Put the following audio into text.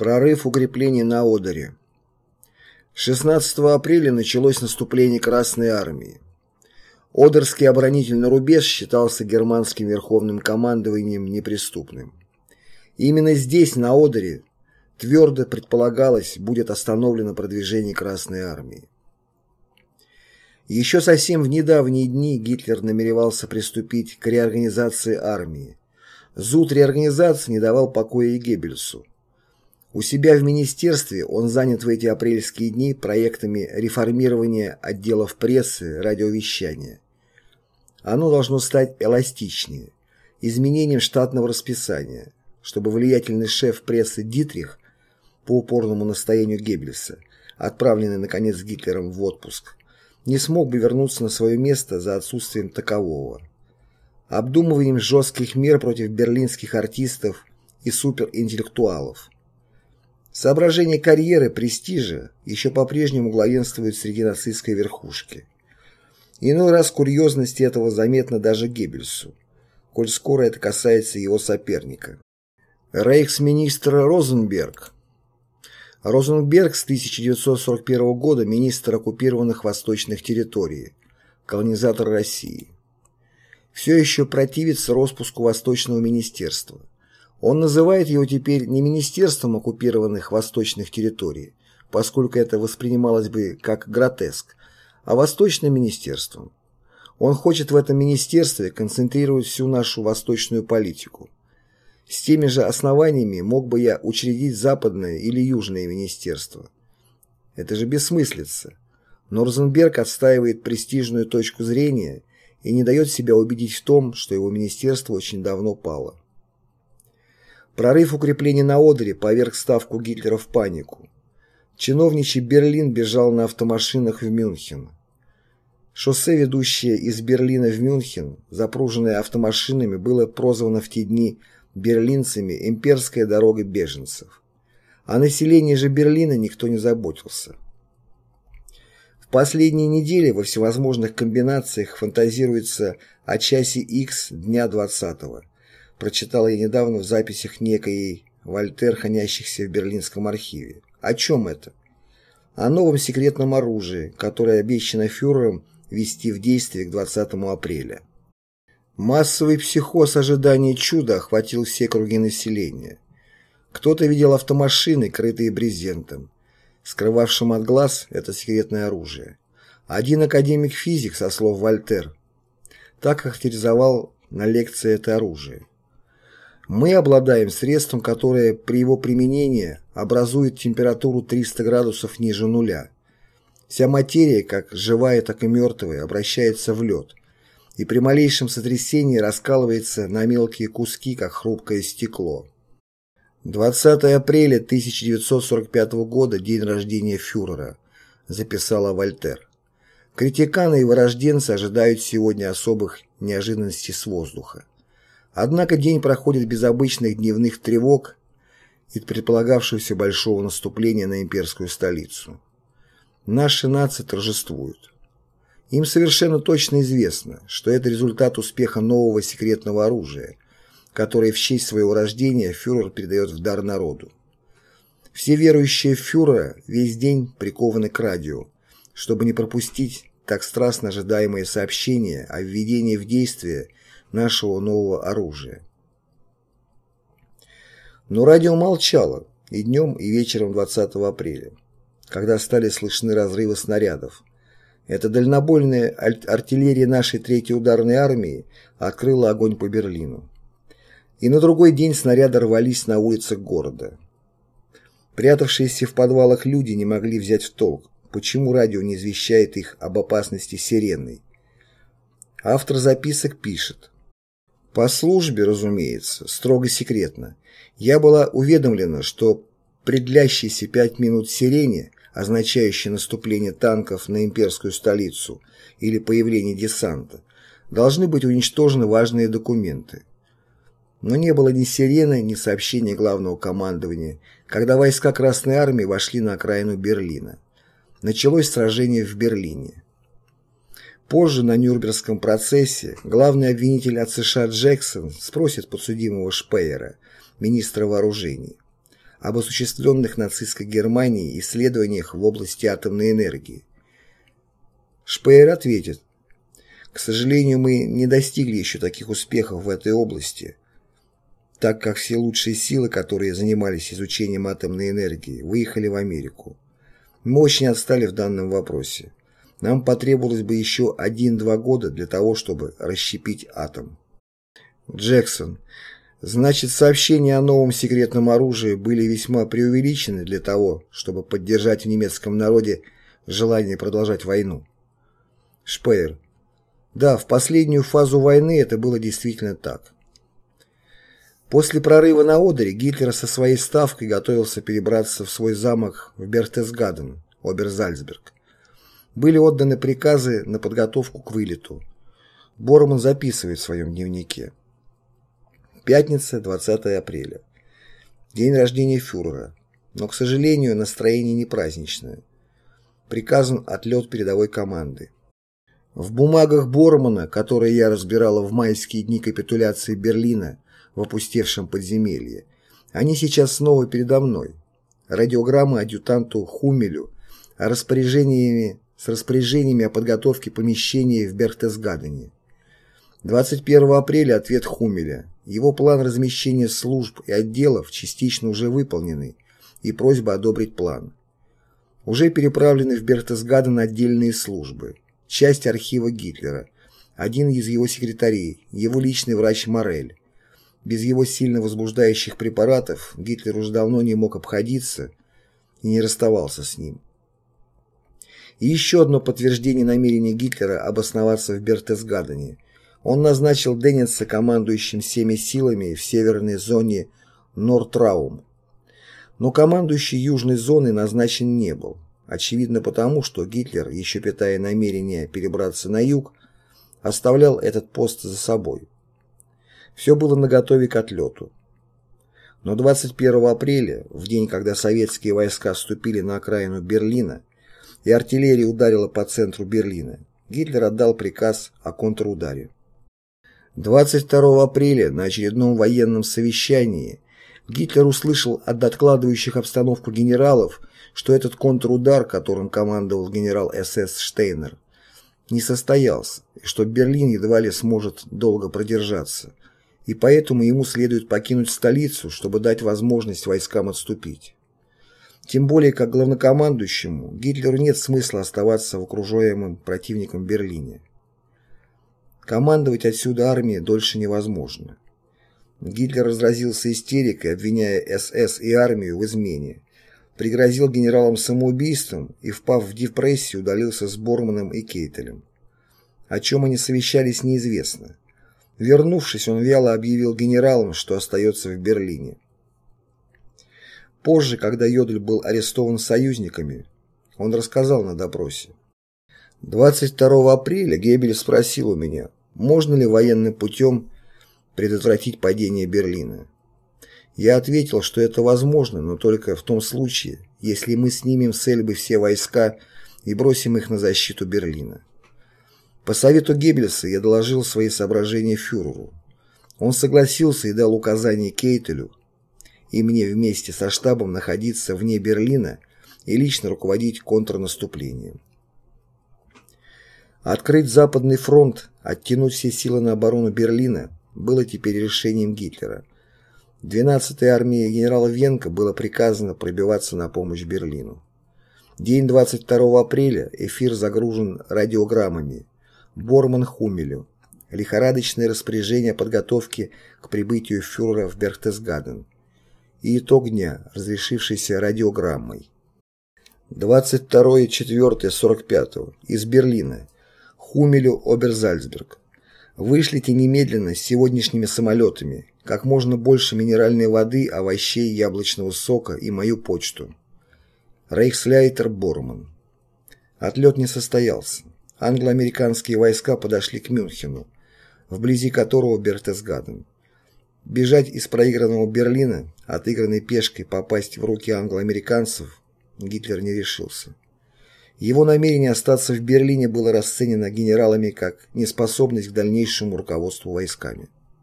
Прорыв укреплений на Одере. 16 апреля началось наступление Красной Армии. Одерский оборонительный рубеж считался германским верховным командованием неприступным. именно здесь, на Одере, твердо предполагалось, будет остановлено продвижение Красной Армии. Еще совсем в недавние дни Гитлер намеревался приступить к реорганизации армии. Зуд реорганизации не давал покоя и Геббельсу. У себя в министерстве он занят в эти апрельские дни проектами реформирования отделов прессы, радиовещания. Оно должно стать эластичнее, изменением штатного расписания, чтобы влиятельный шеф прессы Дитрих по упорному настоянию Геббельса, отправленный, наконец, Гитлером в отпуск, не смог бы вернуться на свое место за отсутствием такового. Обдумыванием жестких мер против берлинских артистов и суперинтеллектуалов – Соображения карьеры, престижа еще по-прежнему главенствуют среди нацистской верхушки. Иной раз курьезность этого заметна даже Геббельсу, коль скоро это касается его соперника. Рейхсминистр Розенберг Розенберг с 1941 года министр оккупированных восточных территорий, колонизатор России. Все еще противится распуску Восточного министерства. Он называет его теперь не Министерством оккупированных восточных территорий, поскольку это воспринималось бы как гротеск, а Восточным министерством. Он хочет в этом министерстве концентрировать всю нашу восточную политику. С теми же основаниями мог бы я учредить западное или южное министерство. Это же бессмыслица. Но Розенберг отстаивает престижную точку зрения и не дает себя убедить в том, что его министерство очень давно пало. Прорыв укреплений на Одере поверг ставку Гитлера в панику. Чиновничий Берлин бежал на автомашинах в Мюнхен. Шоссе, ведущее из Берлина в Мюнхен, запруженное автомашинами, было прозвано в те дни берлинцами «имперская дорога беженцев». О населении же Берлина никто не заботился. В последние недели во всевозможных комбинациях фантазируется о часе X дня 20-го прочитал я недавно в записях некой Вольтер, хранящихся в Берлинском архиве. О чем это? О новом секретном оружии, которое обещано фюрером ввести в действие к 20 апреля. Массовый психоз ожидания чуда охватил все круги населения. Кто-то видел автомашины, крытые брезентом, скрывавшим от глаз это секретное оружие. Один академик-физик, со слов Вольтер, так характеризовал на лекции это оружие. Мы обладаем средством, которое при его применении образует температуру 300 градусов ниже нуля. Вся материя, как живая, так и мертвая, обращается в лед, и при малейшем сотрясении раскалывается на мелкие куски, как хрупкое стекло. 20 апреля 1945 года, день рождения фюрера, записала Вольтер. Критиканы и вырожденцы ожидают сегодня особых неожиданностей с воздуха. Однако день проходит без обычных дневных тревог и предполагавшегося большого наступления на имперскую столицу. Наши нации торжествуют. Им совершенно точно известно, что это результат успеха нового секретного оружия, которое в честь своего рождения фюрер передает в дар народу. Все верующие в фюрера весь день прикованы к радио, чтобы не пропустить так страстно ожидаемые сообщения о введении в действие нашего нового оружия. Но радио молчало и днем, и вечером 20 апреля, когда стали слышны разрывы снарядов. Эта дальнобойная артиллерия нашей третьей ударной армии открыла огонь по Берлину. И на другой день снаряды рвались на улицах города. Прятавшиеся в подвалах люди не могли взять в толк, почему радио не извещает их об опасности сиреной. Автор записок пишет. По службе, разумеется, строго секретно. Я была уведомлена, что предлящиеся пять минут сирени, означающие наступление танков на имперскую столицу или появление десанта, должны быть уничтожены важные документы. Но не было ни сирены, ни сообщения главного командования, когда войска Красной Армии вошли на окраину Берлина. Началось сражение в Берлине. Позже на Нюрнбергском процессе главный обвинитель от США Джексон спросит подсудимого Шпеера, министра вооружений, об осуществленных нацистской Германией исследованиях в области атомной энергии. Шпеер ответит, к сожалению, мы не достигли еще таких успехов в этой области, так как все лучшие силы, которые занимались изучением атомной энергии, выехали в Америку. Мы очень отстали в данном вопросе. Нам потребовалось бы еще один-два года для того, чтобы расщепить атом. Джексон. Значит, сообщения о новом секретном оружии были весьма преувеличены для того, чтобы поддержать в немецком народе желание продолжать войну. Шпеер. Да, в последнюю фазу войны это было действительно так. После прорыва на Одере Гитлер со своей ставкой готовился перебраться в свой замок в Бертесгаден, Оберзальцберг. Были отданы приказы на подготовку к вылету. Борман записывает в своем дневнике. Пятница, 20 апреля. День рождения фюрера. Но, к сожалению, настроение не праздничное. Приказан отлет передовой команды. В бумагах Бормана, которые я разбирала в майские дни капитуляции Берлина в опустевшем подземелье, они сейчас снова передо мной. Радиограммы адъютанту Хумелю о распоряжениями с распоряжениями о подготовке помещения в Берхтесгадене. 21 апреля ответ Хумеля. Его план размещения служб и отделов частично уже выполненный и просьба одобрить план. Уже переправлены в Берхтесгаден отдельные службы. Часть архива Гитлера, один из его секретарей, его личный врач Морель. Без его сильно возбуждающих препаратов Гитлер уже давно не мог обходиться и не расставался с ним. И еще одно подтверждение намерения Гитлера обосноваться в Бертесгадене – он назначил Денниса командующим всеми силами в северной зоне Нортраум. Но командующий южной зоны назначен не был. Очевидно потому, что Гитлер, еще питая намерение перебраться на юг, оставлял этот пост за собой. Все было наготове к отлету. Но 21 апреля, в день, когда советские войска вступили на окраину Берлина и артиллерия ударила по центру Берлина, Гитлер отдал приказ о контрударе. 22 апреля на очередном военном совещании Гитлер услышал от откладывающих обстановку генералов, что этот контрудар, которым командовал генерал СС Штейнер, не состоялся, и что Берлин едва ли сможет долго продержаться, и поэтому ему следует покинуть столицу, чтобы дать возможность войскам отступить. Тем более, как главнокомандующему, Гитлеру нет смысла оставаться в окружаемом противником Берлине. Командовать отсюда армией дольше невозможно. Гитлер разразился истерикой, обвиняя СС и армию в измене. Пригрозил генералам самоубийством и, впав в депрессию, удалился с Борманом и Кейтелем. О чем они совещались, неизвестно. Вернувшись, он вяло объявил генералам, что остается в Берлине. Позже, когда Йодль был арестован союзниками, он рассказал на допросе. 22 апреля Геббель спросил у меня, можно ли военным путем предотвратить падение Берлина. Я ответил, что это возможно, но только в том случае, если мы снимем с Эльбы все войска и бросим их на защиту Берлина. По совету Геббельса я доложил свои соображения фюреру. Он согласился и дал указание Кейтелю и мне вместе со штабом находиться вне Берлина и лично руководить контрнаступлением. Открыть Западный фронт, оттянуть все силы на оборону Берлина было теперь решением Гитлера. 12-й армии генерала Венка было приказано пробиваться на помощь Берлину. День 22 апреля эфир загружен радиограммами. Борман Хумелю. Лихорадочное распоряжение подготовки к прибытию фюрера в Берхтесгаден. И итог дня, разрешившийся радиограммой. 22.04.45 из Берлина. Хумелю, Оберзальцберг. Вышлите немедленно с сегодняшними самолетами как можно больше минеральной воды, овощей, яблочного сока и мою почту. Рейхсляйтер Борман. Отлет не состоялся. Англо-американские войска подошли к Мюнхену, вблизи которого Бертесгаден. Бежать из проигранного Берлина, отыгранной пешкой попасть в руки англо-американцев, Гитлер не решился. Его намерение остаться в Берлине было расценено генералами как неспособность к дальнейшему руководству войсками.